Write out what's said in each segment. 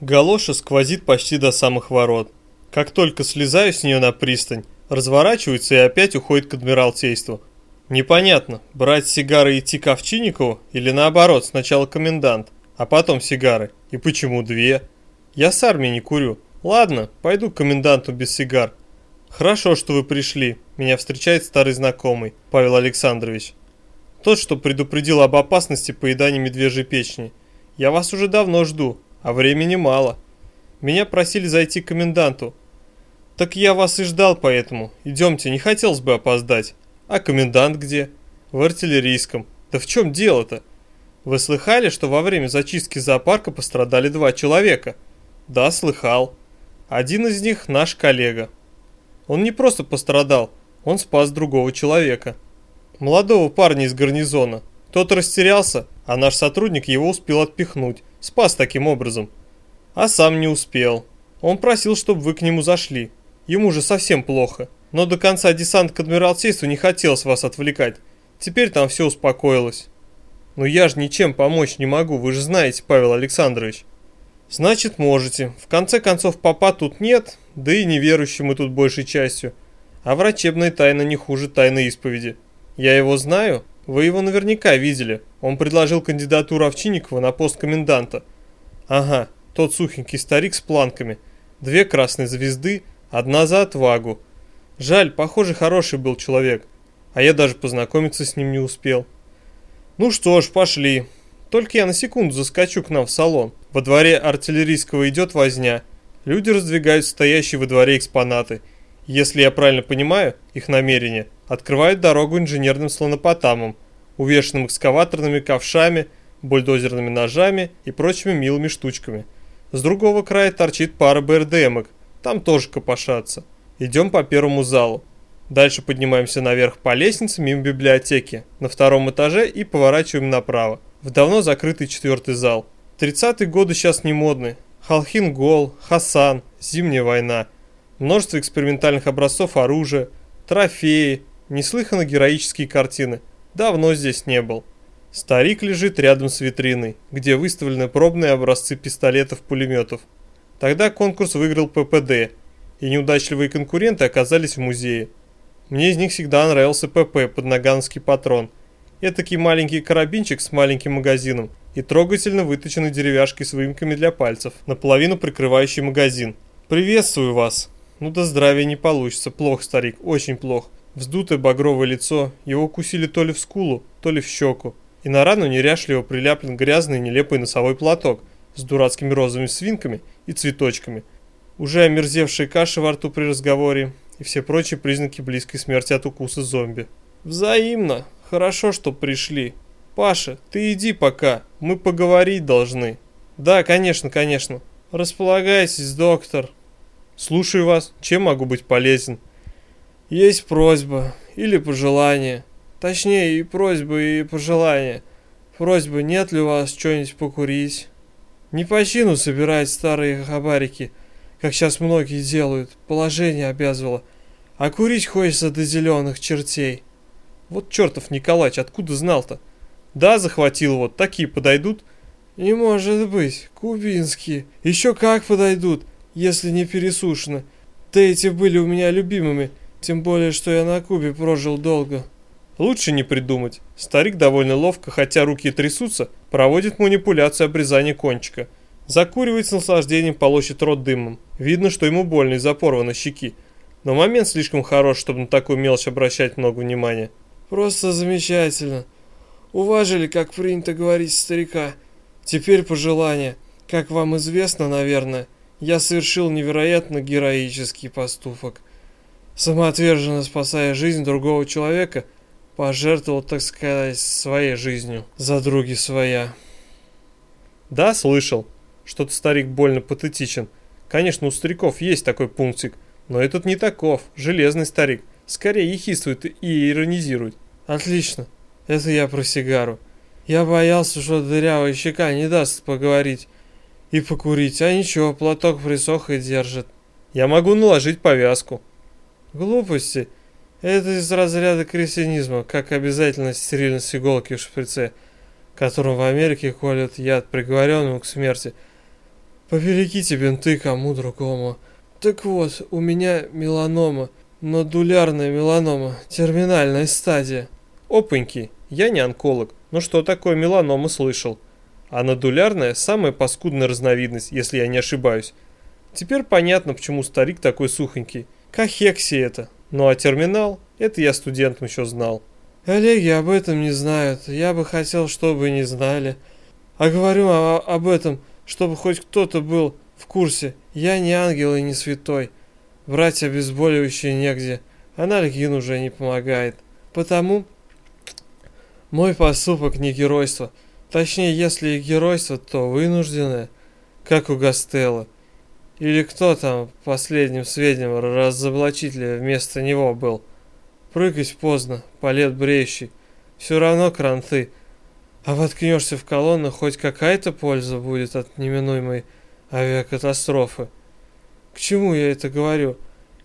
Галоша сквозит почти до самых ворот. Как только слезаю с нее на пристань, разворачивается и опять уходит к Адмиралтейству. Непонятно, брать сигары и идти к Овчинникову или наоборот, сначала комендант, а потом сигары. И почему две? Я с армией не курю. Ладно, пойду к коменданту без сигар. Хорошо, что вы пришли. Меня встречает старый знакомый, Павел Александрович. Тот, что предупредил об опасности поедания медвежьей печени. Я вас уже давно жду, а времени мало. Меня просили зайти к коменданту. Так я вас и ждал поэтому. Идемте, не хотелось бы опоздать. А комендант где? В артиллерийском. Да в чем дело-то? Вы слыхали, что во время зачистки зоопарка пострадали два человека? Да, слыхал. Один из них наш коллега. Он не просто пострадал, он спас другого человека. Молодого парня из гарнизона. Тот растерялся, а наш сотрудник его успел отпихнуть. Спас таким образом. А сам не успел. Он просил, чтобы вы к нему зашли. Ему же совсем плохо. Но до конца десант к Адмиралтейству не хотелось вас отвлекать. Теперь там все успокоилось. Но я же ничем помочь не могу, вы же знаете, Павел Александрович. Значит, можете. В конце концов, папа тут нет, да и неверующим мы тут большей частью. А врачебная тайна не хуже тайны исповеди. Я его знаю? Вы его наверняка видели. Он предложил кандидатуру Овчинникова на пост коменданта. Ага, тот сухенький старик с планками. Две красные звезды, одна за отвагу. Жаль, похоже, хороший был человек. А я даже познакомиться с ним не успел. Ну что ж, пошли. Только я на секунду заскочу к нам в салон. Во дворе артиллерийского идет возня. Люди раздвигают стоящие во дворе экспонаты. Если я правильно понимаю, их намерение – открывают дорогу инженерным слонопотамам, увешанным экскаваторными ковшами, бульдозерными ножами и прочими милыми штучками. С другого края торчит пара БРДМок, там тоже копошатся. Идем по первому залу. Дальше поднимаемся наверх по лестнице мимо библиотеки, на втором этаже и поворачиваем направо, в давно закрытый четвертый зал. 30-е годы сейчас не модны. Халхин Гол, Хасан, Зимняя война. Множество экспериментальных образцов оружия, трофеи, неслыханно героические картины. Давно здесь не был. Старик лежит рядом с витриной, где выставлены пробные образцы пистолетов-пулеметов. Тогда конкурс выиграл ППД, и неудачливые конкуренты оказались в музее. Мне из них всегда нравился ПП, поднаганский патрон. Этакий маленький карабинчик с маленьким магазином и трогательно выточенной деревяшкой с выемками для пальцев, наполовину прикрывающий магазин. «Приветствую вас!» «Ну да здравия не получится, плохо, старик, очень плохо. Вздутое багровое лицо, его укусили то ли в скулу, то ли в щеку. И на рану неряшливо прилеплен грязный нелепый носовой платок с дурацкими розовыми свинками и цветочками. Уже омерзевшая каша во рту при разговоре и все прочие признаки близкой смерти от укуса зомби. «Взаимно. Хорошо, что пришли. Паша, ты иди пока, мы поговорить должны». «Да, конечно, конечно. Располагайтесь, доктор». «Слушаю вас. Чем могу быть полезен?» Есть просьба или пожелание. Точнее, и просьба, и пожелание. Просьба, нет ли у вас что-нибудь покурить? Не по чину собирать старые хабарики, как сейчас многие делают, положение обязывало. А курить хочется до зеленых чертей. Вот чертов Николач, откуда знал-то? Да, захватил вот, такие подойдут? Не может быть, кубинские. Еще как подойдут, если не пересушены. Да эти были у меня любимыми. Тем более, что я на Кубе прожил долго. Лучше не придумать. Старик довольно ловко, хотя руки трясутся, проводит манипуляцию обрезания кончика. Закуривает с наслаждением, полощет рот дымом. Видно, что ему больно из-за порвана щеки. Но момент слишком хорош, чтобы на такую мелочь обращать много внимания. Просто замечательно. Уважили, как принято говорить старика. Теперь пожелание. Как вам известно, наверное, я совершил невероятно героический поступок самоотверженно спасая жизнь другого человека, пожертвовал, так сказать, своей жизнью за други своя. Да, слышал. Что-то старик больно патетичен. Конечно, у стариков есть такой пунктик, но этот не таков, железный старик. Скорее ехидствует и иронизирует. Отлично. Это я про сигару. Я боялся, что дырявая щека не даст поговорить и покурить, а ничего, платок присох и держит. Я могу наложить повязку. Глупости. Это из разряда кретинизма, как обязательность стерильность иголки в шприце, которым в Америке колят яд приговоренному к смерти. Поберегите бинты кому другому. Так вот, у меня меланома, нодулярная меланома, терминальная стадия. Опаньки, я не онколог, но что такое меланома слышал. А нодулярная – самая паскудная разновидность, если я не ошибаюсь. Теперь понятно, почему старик такой сухонький. Кахекси это. Ну а терминал – это я студентом еще знал. Коллеги об этом не знают. Я бы хотел, чтобы не знали. А говорю о об этом, чтобы хоть кто-то был в курсе. Я не ангел и не святой. Брать обезболивающие негде. Анальгин уже не помогает. Потому мой поступок не геройство. Точнее, если и геройство, то вынужденное, как у Гастелла. Или кто там, последним сведением, разоблачителя вместо него был. Прыгать поздно, полет бреющий. Все равно кранты. А воткнешься в колонну, хоть какая-то польза будет от неминуемой авиакатастрофы. К чему я это говорю?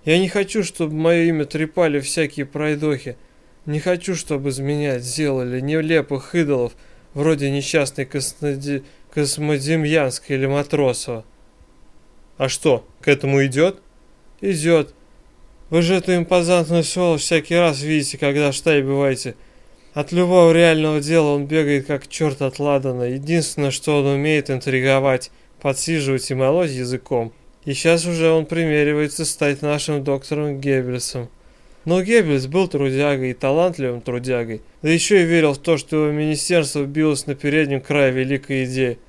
Я не хочу, чтобы мое имя трепали всякие пройдохи. Не хочу, чтобы из меня сделали нелепых идолов, вроде несчастной. Космодемьянской или Матросова. А что, к этому идет? Идет. Вы же эту импозантную сволочь всякий раз видите, когда в штабе бываете. От любого реального дела он бегает как черт от ладана. Единственное, что он умеет интриговать, подсиживать и молоть языком. И сейчас уже он примеривается стать нашим доктором Геббельсом. Но Геббельс был трудягой и талантливым трудягой, да еще и верил в то, что его министерство билось на переднем крае великой идеи.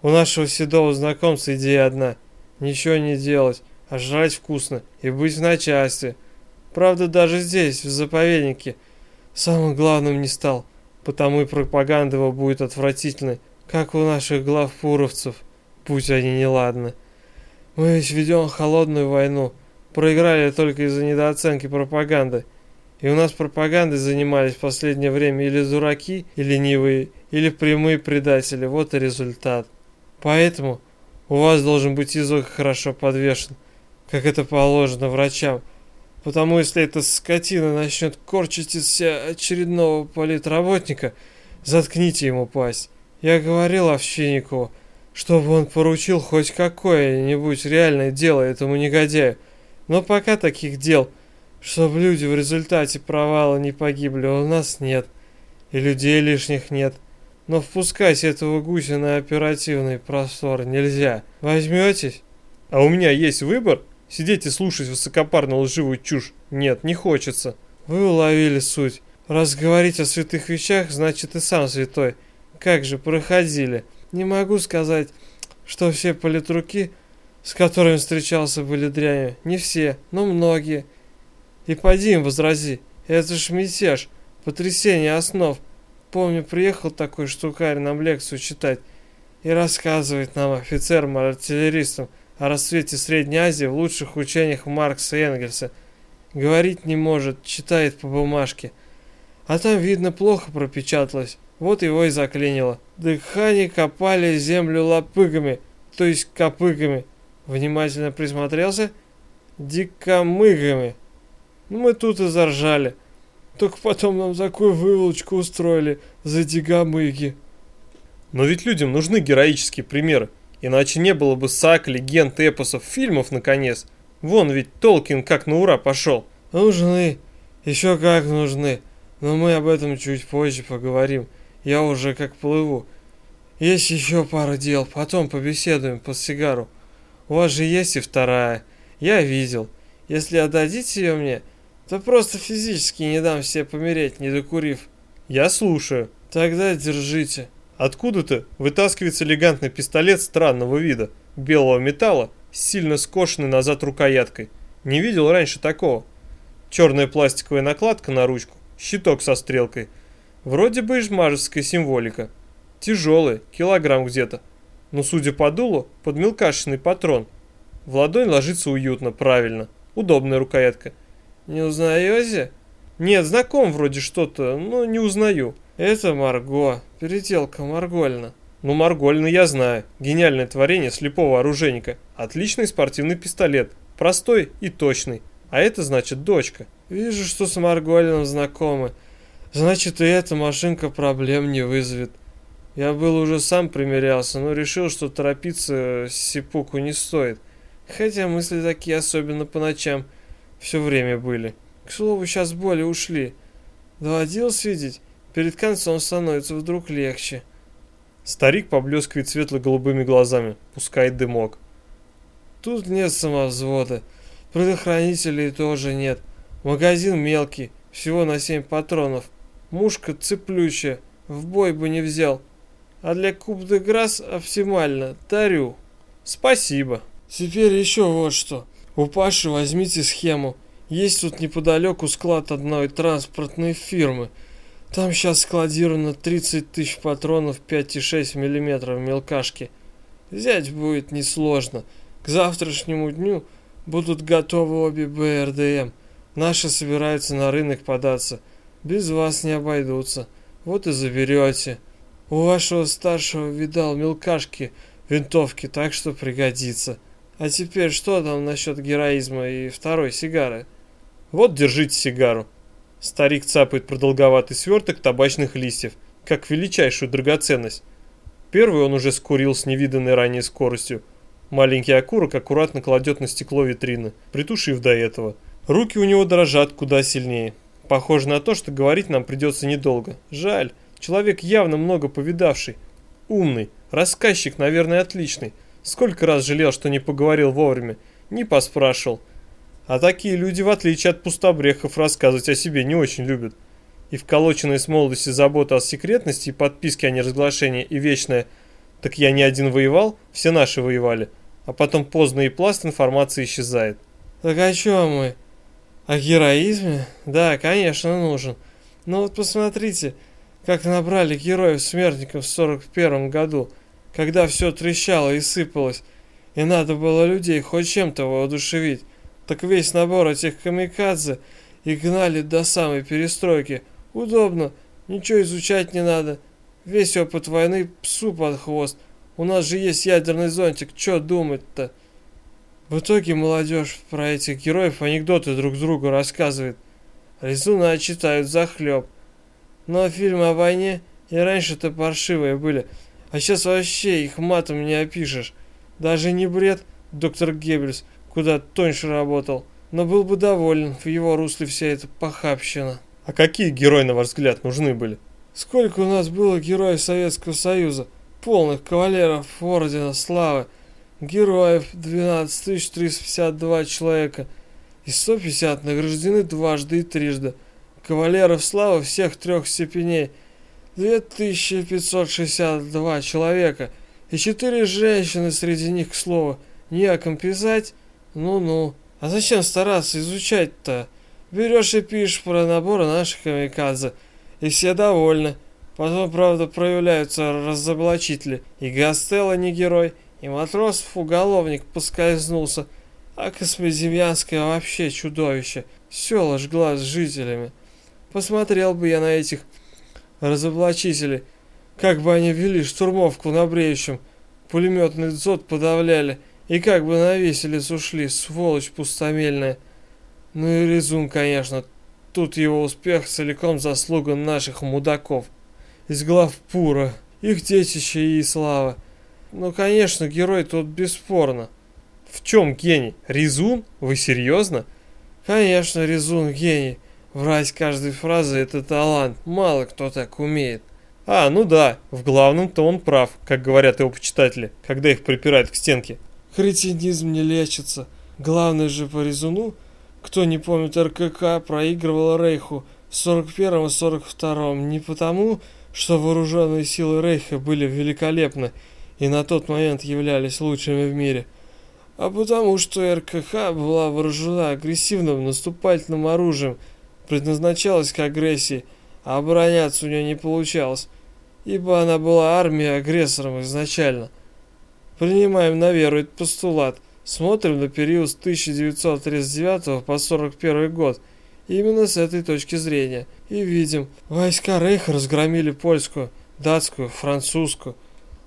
У нашего седого знакомца идея одна – ничего не делать, а жрать вкусно и быть в начальстве. Правда, даже здесь, в заповеднике, самым главным не стал, потому и пропаганда его будет отвратительной, как у наших главпуровцев, будь они неладны. Мы ведь ведем холодную войну, проиграли только из-за недооценки пропаганды. И у нас пропагандой занимались в последнее время или дураки, и ленивые, или прямые предатели. Вот и результат. Поэтому у вас должен быть язык хорошо подвешен, как это положено врачам. Потому если эта скотина начнет корчить из себя очередного политработника, заткните ему пасть. Я говорил Овчинникову, чтобы он поручил хоть какое-нибудь реальное дело этому негодяю. Но пока таких дел, чтобы люди в результате провала не погибли, у нас нет. И людей лишних нет. Но впускать этого гуся на оперативный простор нельзя. Возьметесь? А у меня есть выбор? Сидеть и слушать высокопарно лживую чушь? Нет, не хочется. Вы уловили суть. Раз говорить о святых вещах, значит и сам святой. Как же, проходили. Не могу сказать, что все политруки с которыми встречался, были дрянью. Не все, но многие. И поди им возрази, это ж мятеж, потрясение основ. Помню, приехал такой штукарь нам лекцию читать и рассказывает нам, офицерам-артиллеристам, о расцвете Средней Азии в лучших учениях Маркса и Энгельса. Говорить не может, читает по бумажке. А там, видно, плохо пропечаталось. Вот его и заклинило. Дыхание копали землю лопыгами, то есть копыгами внимательно присмотрелся, дикомыгами. Ну, мы тут и заржали. Только потом нам такую выволочку устроили за дикомыги. Но ведь людям нужны героические примеры. Иначе не было бы саг, легенд, эпосов, фильмов, наконец. Вон ведь Толкин как на ура пошел. Нужны. Еще как нужны. Но мы об этом чуть позже поговорим. Я уже как плыву. Есть еще пара дел. Потом побеседуем по сигару. У вас же есть и вторая. Я видел. Если отдадите ее мне, то просто физически не дам себе помереть, не докурив. Я слушаю. Тогда держите. Откуда-то вытаскивается элегантный пистолет странного вида, белого металла, сильно скошенный назад рукояткой. Не видел раньше такого. Черная пластиковая накладка на ручку, щиток со стрелкой. Вроде бы и жмажеская символика. Тяжелый, килограмм где-то но, судя по дулу, под мелкашечный патрон. В ладонь ложится уютно, правильно. Удобная рукоятка. «Не узнаете?» «Нет, знаком вроде что-то, но не узнаю». «Это Марго, переделка Маргольна». «Ну, Маргольна я знаю. Гениальное творение слепого оружейника. Отличный спортивный пистолет. Простой и точный. А это значит дочка». «Вижу, что с Маргольным знакомы. Значит, и эта машинка проблем не вызовет. Я был уже сам примерялся, но решил, что торопиться сипуку не стоит. Хотя мысли такие, особенно по ночам, все время были. К слову, сейчас боли ушли. Доводилось видеть, перед концом становится вдруг легче. Старик поблескивает светло-голубыми глазами, пускает дымок. Тут нет самовзвода. Предохранителей тоже нет. Магазин мелкий, всего на семь патронов. Мушка цеплючая, в бой бы не взял. А для куб де грас оптимально. Дарю. Спасибо. Теперь еще вот что. У Паши возьмите схему. Есть тут неподалеку склад одной транспортной фирмы. Там сейчас складировано 30 тысяч патронов 5,6 мм мелкашки. Взять будет несложно. К завтрашнему дню будут готовы обе БРДМ. Наши собираются на рынок податься. Без вас не обойдутся. Вот и заберете. У вашего старшего видал мелкашки винтовки, так что пригодится. А теперь что там насчет героизма и второй сигары? Вот держите сигару. Старик цапает продолговатый сверток табачных листьев, как величайшую драгоценность. Первый он уже скурил с невиданной ранее скоростью. Маленький окурок аккуратно кладет на стекло витрины, притушив до этого. Руки у него дрожат куда сильнее. Похоже на то, что говорить нам придется недолго. Жаль. Человек явно много повидавший. Умный. Рассказчик, наверное, отличный. Сколько раз жалел, что не поговорил вовремя. Не поспрашивал. А такие люди, в отличие от пустобрехов, рассказывать о себе не очень любят. И вколоченные с молодости забота о секретности и подписке о неразглашении и вечное «так я не один воевал, все наши воевали», а потом поздно и пласт информации исчезает. Так о чем мы? О героизме? Да, конечно, нужен. Но вот посмотрите, как набрали героев-смертников в 41 году, когда все трещало и сыпалось, и надо было людей хоть чем-то воодушевить. Так весь набор этих камикадзе и гнали до самой перестройки. Удобно, ничего изучать не надо. Весь опыт войны псу под хвост. У нас же есть ядерный зонтик, что думать-то? В итоге молодежь про этих героев анекдоты друг другу рассказывает. Резуна читают захлеб. Но фильмы о войне и раньше-то паршивые были, а сейчас вообще их матом не опишешь. Даже не бред, доктор Геббельс куда тоньше работал, но был бы доволен, в его русле вся эта похабщина. А какие герои, на ваш взгляд, нужны были? Сколько у нас было героев Советского Союза, полных кавалеров Ордена Славы, героев 12 352 человека, и 150 награждены дважды и трижды кавалеров славы всех трех степеней, 2562 человека и четыре женщины среди них, к слову, не о писать? Ну-ну. А зачем стараться изучать-то? Берешь и пишешь про наборы наших камикадзе, и все довольны. Потом, правда, проявляются разоблачители. И Гастелло не герой, и Матросов уголовник поскользнулся, а Космодемьянское вообще чудовище. Села жгла с жителями. Посмотрел бы я на этих разоблачителей, как бы они вели штурмовку на бреющем, пулеметный дзот подавляли, и как бы на веселец ушли, сволочь пустомельная. Ну и резун, конечно, тут его успех целиком заслуга наших мудаков. Из глав Пура, их детище и слава. Ну, конечно, герой тут бесспорно. В чем гений? Резун? Вы серьезно? Конечно, Резун гений. Врать каждой фразой – это талант. Мало кто так умеет. А, ну да, в главном-то он прав, как говорят его почитатели, когда их припирают к стенке. Кретинизм не лечится. Главное же по резуну, кто не помнит РКК, проигрывал Рейху в 41 и 42 не потому, что вооруженные силы Рейха были великолепны и на тот момент являлись лучшими в мире, а потому что РКК была вооружена агрессивным наступательным оружием – предназначалась к агрессии, а обороняться у нее не получалось, ибо она была армией агрессором изначально. Принимаем на веру этот постулат, смотрим на период с 1939 по 1941 год, именно с этой точки зрения, и видим, войска Рейха разгромили польскую, датскую, французскую,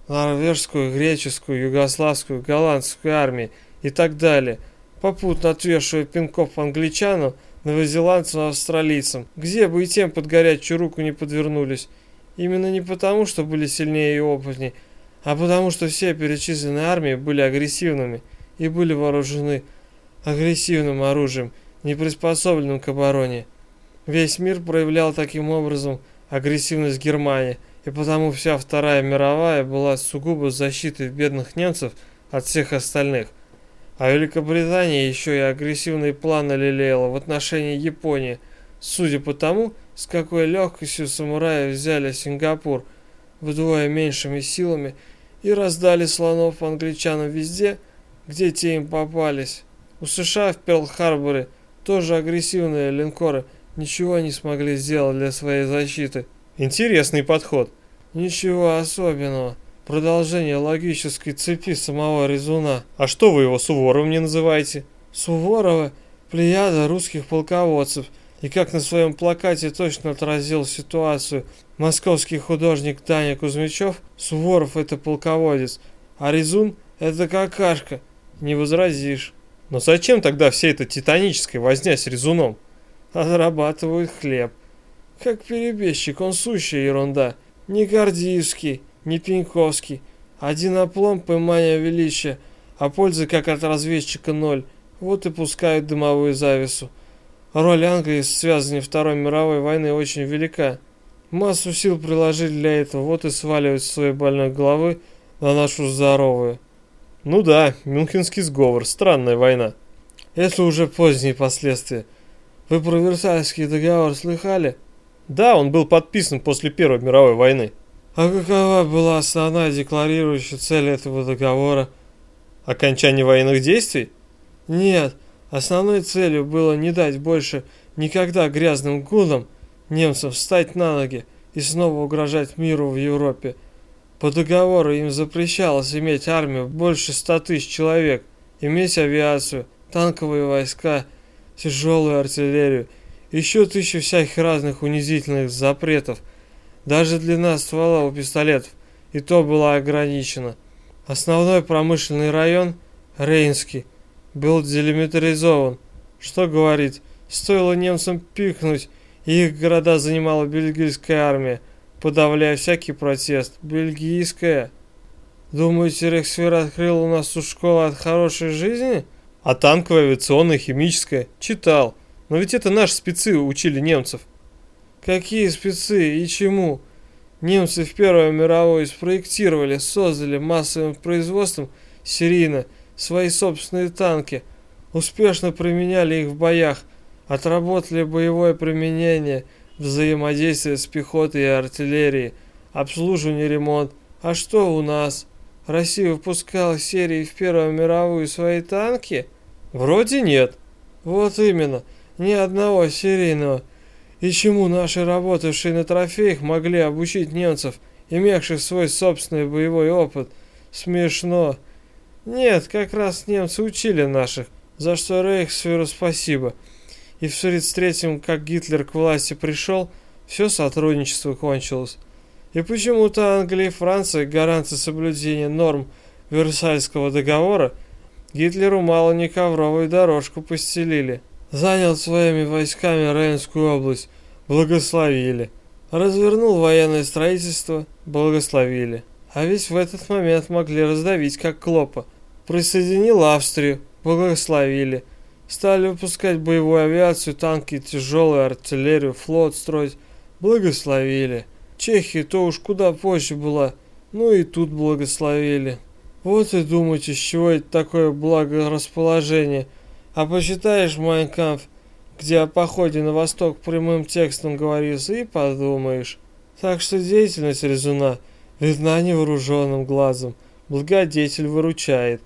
норвежскую, греческую, югославскую, голландскую армии и так далее, попутно отвешивая пинков англичанам, новозеландцам, австралийцам, где бы и тем под горячую руку не подвернулись. Именно не потому, что были сильнее и опытнее, а потому что все перечисленные армии были агрессивными и были вооружены агрессивным оружием, не приспособленным к обороне. Весь мир проявлял таким образом агрессивность Германии, и потому вся Вторая мировая была сугубо защитой бедных немцев от всех остальных. А Великобритания еще и агрессивные планы лелеяла в отношении Японии, судя по тому, с какой легкостью самураи взяли Сингапур вдвое меньшими силами и раздали слонов англичанам везде, где те им попались. У США в Перл-Харборе тоже агрессивные линкоры ничего не смогли сделать для своей защиты. Интересный подход. Ничего особенного. Продолжение логической цепи самого Резуна. А что вы его Суворовым не называете? Суворова – плеяда русских полководцев. И как на своем плакате точно отразил ситуацию московский художник Даня Кузьмичев, Суворов – это полководец, а Резун – это какашка. Не возразишь. Но зачем тогда вся эта титаническая возня с Резуном? А зарабатывают хлеб. Как перебежчик, он сущая ерунда. Не Гордиевский, не Пеньковский. Один оплом поймания величия, а пользы как от разведчика ноль. Вот и пускают дымовую завесу. Роль Англии в связании Второй мировой войны очень велика. Массу сил приложить для этого, вот и сваливать своей больной головы на нашу здоровую. Ну да, Мюнхенский сговор, странная война. Это уже поздние последствия. Вы про Версальский договор слыхали? Да, он был подписан после Первой мировой войны. А какова была основная декларирующая цель этого договора? Окончание военных действий? Нет, основной целью было не дать больше никогда грязным гудам немцам встать на ноги и снова угрожать миру в Европе. По договору им запрещалось иметь армию больше ста тысяч человек, иметь авиацию, танковые войска, тяжелую артиллерию, еще тысячи всяких разных унизительных запретов – даже длина ствола у пистолетов и то была ограничена. Основной промышленный район, Рейнский, был делимитаризован. Что говорить, стоило немцам пикнуть, и их города занимала бельгийская армия, подавляя всякий протест. Бельгийская. Думаете, Рексфер открыл у нас тут школу от хорошей жизни? А танковая, авиационная, химическая? Читал. Но ведь это наши спецы учили немцев. Какие спецы и чему? Немцы в Первую мировую спроектировали, создали массовым производством серийно свои собственные танки, успешно применяли их в боях, отработали боевое применение, взаимодействие с пехотой и артиллерией, обслуживание, ремонт. А что у нас? Россия выпускала серии в Первую мировую свои танки? Вроде нет. Вот именно, ни одного серийного и чему наши работавшие на трофеях могли обучить немцев, имевших свой собственный боевой опыт? Смешно. Нет, как раз немцы учили наших, за что Рейхсферу спасибо. И в 43-м, как Гитлер к власти пришел, все сотрудничество кончилось. И почему-то Англия и Франция, гаранты соблюдения норм Версальского договора, Гитлеру мало не ковровую дорожку постелили занял своими войсками Рейнскую область, благословили. Развернул военное строительство, благословили. А ведь в этот момент могли раздавить, как Клопа. Присоединил Австрию, благословили. Стали выпускать боевую авиацию, танки, тяжелую артиллерию, флот строить, благословили. Чехия то уж куда позже была, ну и тут благословили. Вот и думайте, с чего это такое благорасположение – а почитаешь Майнкамп, где о походе на восток прямым текстом говорится, и подумаешь. Так что деятельность резуна видна невооруженным глазом. Благодетель выручает.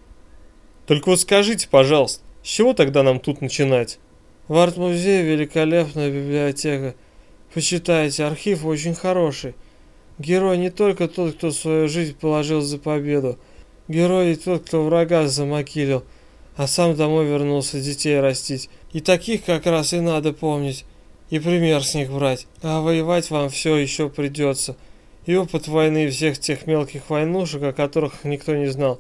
Только вот скажите, пожалуйста, с чего тогда нам тут начинать? В арт-музее великолепная библиотека. Почитайте, архив очень хороший. Герой не только тот, кто свою жизнь положил за победу. Герой и тот, кто врага замокилил – а сам домой вернулся детей растить. И таких как раз и надо помнить, и пример с них брать. А воевать вам все еще придется. И опыт войны всех тех мелких войнушек, о которых никто не знал,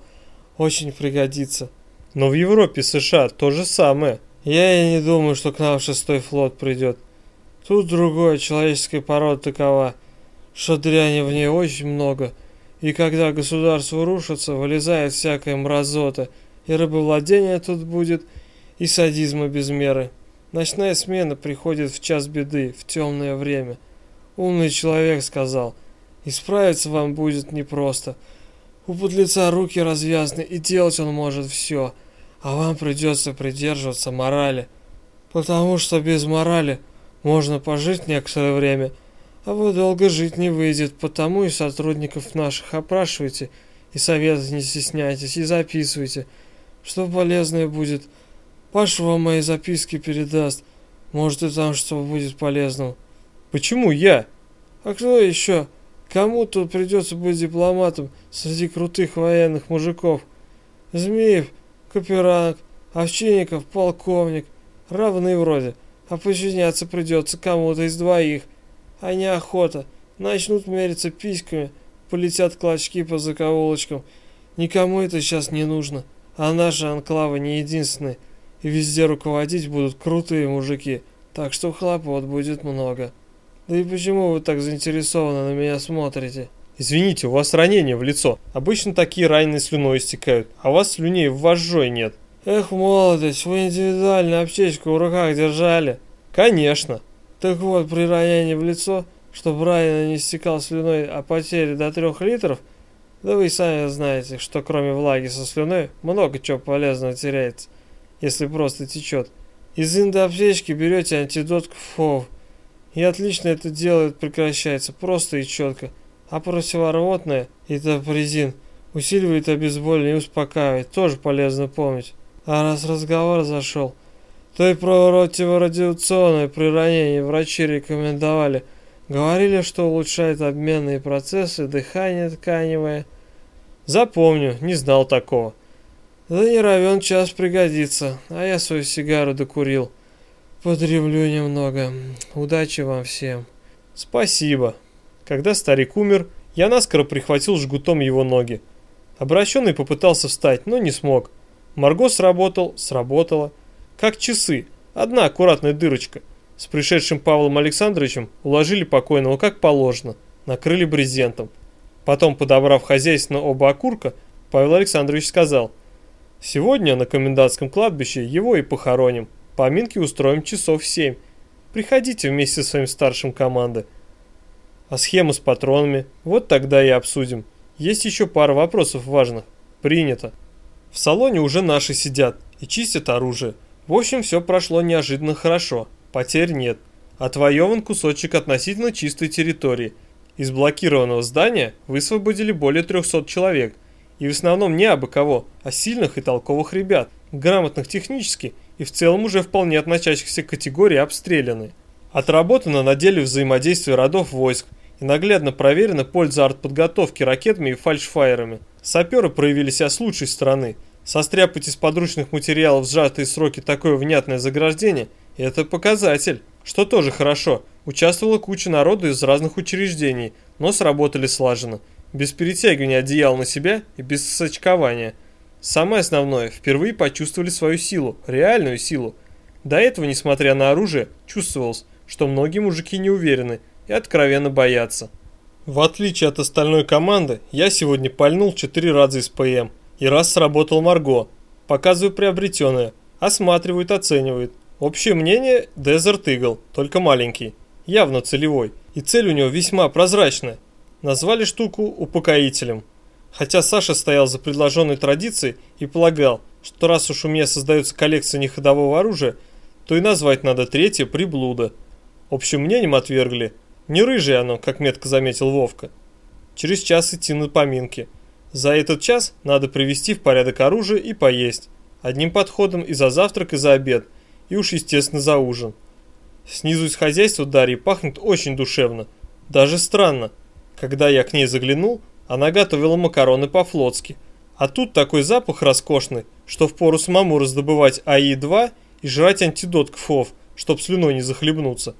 очень пригодится. Но в Европе, США то же самое. Я и не думаю, что к нам шестой флот придет. Тут другое, человеческая порода такова, что дряни в ней очень много, и когда государство рушится, вылезает всякая мразота, и рабовладение тут будет, и садизма без меры. Ночная смена приходит в час беды, в темное время. Умный человек сказал, исправиться вам будет непросто. У подлеца руки развязаны, и делать он может все, а вам придется придерживаться морали. Потому что без морали можно пожить некоторое время, а вы долго жить не выйдет, потому и сотрудников наших опрашивайте, и советов не стесняйтесь, и записывайте, что полезное будет – Паша вам мои записки передаст. Может и там что будет полезным. Почему я? А кто еще? Кому тут придется быть дипломатом среди крутых военных мужиков? Змеев, Каперанг, Овчинников, полковник. Равны вроде. А подчиняться придется кому-то из двоих. А не охота. Начнут мериться письками, полетят клочки по закоулочкам. Никому это сейчас не нужно. А наши анклавы не единственные и везде руководить будут крутые мужики, так что хлопот будет много. Да и почему вы так заинтересованно на меня смотрите? Извините, у вас ранение в лицо. Обычно такие раненые слюной истекают, а у вас слюней вожжой нет. Эх, молодость, вы индивидуальную аптечку в руках держали. Конечно. Так вот, при ранении в лицо, чтобы раненый не стекал слюной о потере до трех литров, да вы сами знаете, что кроме влаги со слюной много чего полезного теряется если просто течет. Из индоаптечки берете антидот к ФОВ. И отлично это делает, прекращается, просто и четко. А противорвотное, итапрезин, усиливает обезболивание и успокаивает, тоже полезно помнить. А раз разговор зашел, то и про противорадиационное при ранении врачи рекомендовали. Говорили, что улучшает обменные процессы, дыхание тканевое. Запомню, не знал такого. Да не равен час пригодится, а я свою сигару докурил. Подремлю немного. Удачи вам всем. Спасибо. Когда старик умер, я наскоро прихватил жгутом его ноги. Обращенный попытался встать, но не смог. Марго сработал, сработала. Как часы. Одна аккуратная дырочка. С пришедшим Павлом Александровичем уложили покойного как положено. Накрыли брезентом. Потом, подобрав хозяйственно оба окурка, Павел Александрович сказал – Сегодня на комендантском кладбище его и похороним. Поминки устроим часов в семь. Приходите вместе со своим старшим команды. А схему с патронами вот тогда и обсудим. Есть еще пара вопросов важных. Принято. В салоне уже наши сидят и чистят оружие. В общем, все прошло неожиданно хорошо. Потерь нет. Отвоеван кусочек относительно чистой территории. Из блокированного здания высвободили более 300 человек – и в основном не абы кого, а сильных и толковых ребят, грамотных технически и в целом уже вполне относящихся к категории обстрелянные. Отработано на деле взаимодействия родов войск и наглядно проверена польза артподготовки ракетами и фальшфайерами. Саперы проявили себя с лучшей стороны. Состряпать из подручных материалов сжатые сроки такое внятное заграждение – это показатель. Что тоже хорошо, участвовала куча народу из разных учреждений, но сработали слаженно – без перетягивания одеяла на себя и без сочкования. Самое основное, впервые почувствовали свою силу, реальную силу. До этого, несмотря на оружие, чувствовалось, что многие мужики не уверены и откровенно боятся. В отличие от остальной команды, я сегодня пальнул 4 раза из ПМ, и раз сработал Марго. Показываю приобретенное, осматривают, оценивают. Общее мнение – Desert Eagle, только маленький, явно целевой, и цель у него весьма прозрачная Назвали штуку упокоителем. Хотя Саша стоял за предложенной традицией и полагал, что раз уж у меня создается коллекция неходового оружия, то и назвать надо третье приблуда. Общим мнением отвергли. Не рыжее оно, как метко заметил Вовка. Через час идти на поминки. За этот час надо привести в порядок оружие и поесть. Одним подходом и за завтрак, и за обед. И уж, естественно, за ужин. Снизу из хозяйства Дарьи пахнет очень душевно. Даже странно. Когда я к ней заглянул, она готовила макароны по-флотски. А тут такой запах роскошный, что впору самому раздобывать АИ-2 и жрать антидот к ФОВ, чтоб слюной не захлебнуться.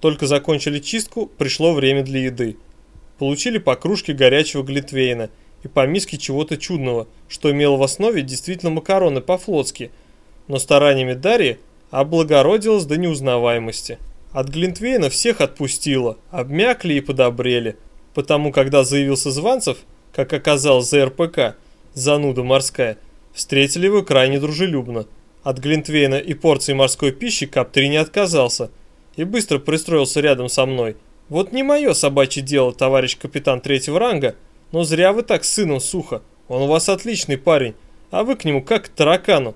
Только закончили чистку, пришло время для еды. Получили по кружке горячего глитвейна и по миске чего-то чудного, что имело в основе действительно макароны по-флотски, но стараниями Дарьи облагородилось до неузнаваемости. От Глинтвейна всех отпустило, обмякли и подобрели. Потому, когда заявился Званцев, как оказалось за РПК, зануда морская, встретили его крайне дружелюбно. От Глинтвейна и порции морской пищи Кап-3 не отказался и быстро пристроился рядом со мной. Вот не мое собачье дело, товарищ капитан третьего ранга, но зря вы так с сыном сухо. Он у вас отличный парень, а вы к нему как к таракану.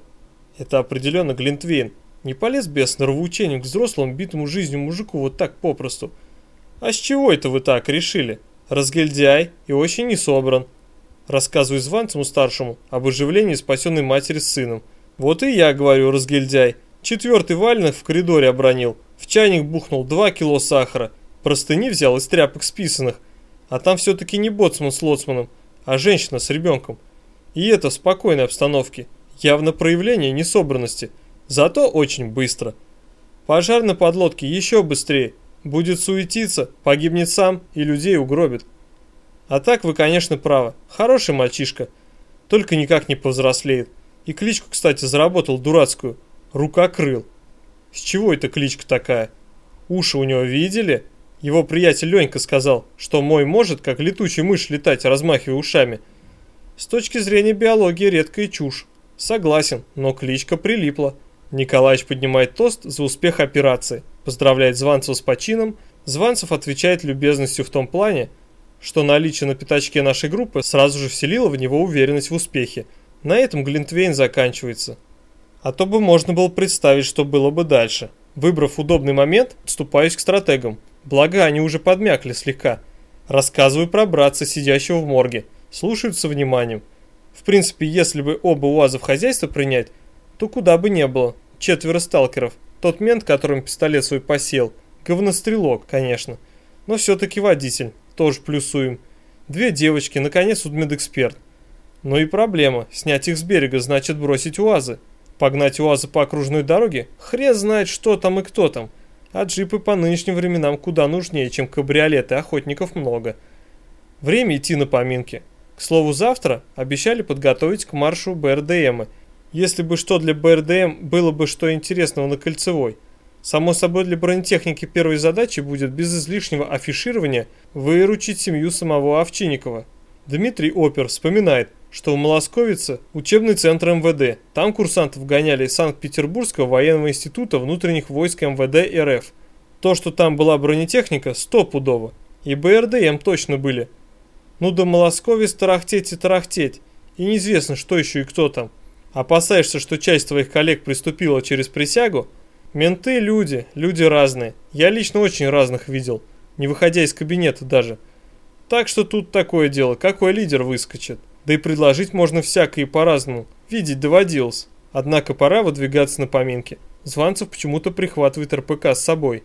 Это определенно Глинтвейн. Не полез без на рвоучение к взрослому битому жизнью мужику вот так попросту. А с чего это вы так решили? Разгильдяй и очень не собран. Рассказываю званцему старшему об оживлении спасенной матери с сыном. Вот и я говорю, разгильдяй. Четвертый вальных в коридоре обронил. В чайник бухнул два кило сахара. Простыни взял из тряпок списанных. А там все-таки не боцман с лоцманом, а женщина с ребенком. И это в спокойной обстановке. Явно проявление несобранности. Зато очень быстро. Пожар на подлодке еще быстрее. Будет суетиться, погибнет сам и людей угробит. А так вы, конечно, правы. Хороший мальчишка. Только никак не повзрослеет. И кличку, кстати, заработал дурацкую. Рука крыл. С чего эта кличка такая? Уши у него видели? Его приятель Ленька сказал, что мой может, как летучая мышь, летать, размахивая ушами. С точки зрения биологии редкая чушь. Согласен, но кличка прилипла. Николаевич поднимает тост за успех операции, поздравляет Званцева с почином. Званцев отвечает любезностью в том плане, что наличие на пятачке нашей группы сразу же вселило в него уверенность в успехе. На этом Глинтвейн заканчивается. А то бы можно было представить, что было бы дальше. Выбрав удобный момент, отступаюсь к стратегам. Благо, они уже подмякли слегка. Рассказываю про братца, сидящего в морге. Слушают со вниманием. В принципе, если бы оба УАЗа в хозяйство принять, то куда бы не было. Четверо сталкеров. Тот мент, которым пистолет свой посел. Говнострелок, конечно. Но все-таки водитель. Тоже плюсуем. Две девочки, наконец, судмедэксперт. Но и проблема. Снять их с берега значит бросить УАЗы. Погнать УАЗы по окружной дороге? Хрен знает, что там и кто там. А джипы по нынешним временам куда нужнее, чем кабриолеты, охотников много. Время идти на поминки. К слову, завтра обещали подготовить к маршу БРДМа. Если бы что для БРДМ, было бы что интересного на Кольцевой. Само собой, для бронетехники первой задачей будет без излишнего афиширования выручить семью самого Овчинникова. Дмитрий Опер вспоминает, что в Молосковице учебный центр МВД. Там курсантов гоняли из Санкт-Петербургского военного института внутренних войск МВД РФ. То, что там была бронетехника, стопудово. И БРДМ точно были. Ну да Молосковец тарахтеть и тарахтеть. И неизвестно, что еще и кто там. Опасаешься, что часть твоих коллег приступила через присягу? Менты люди, люди разные. Я лично очень разных видел, не выходя из кабинета даже. Так что тут такое дело, какой лидер выскочит. Да и предложить можно всякое и по-разному. Видеть доводилось. Однако пора выдвигаться на поминки. Званцев почему-то прихватывает РПК с собой.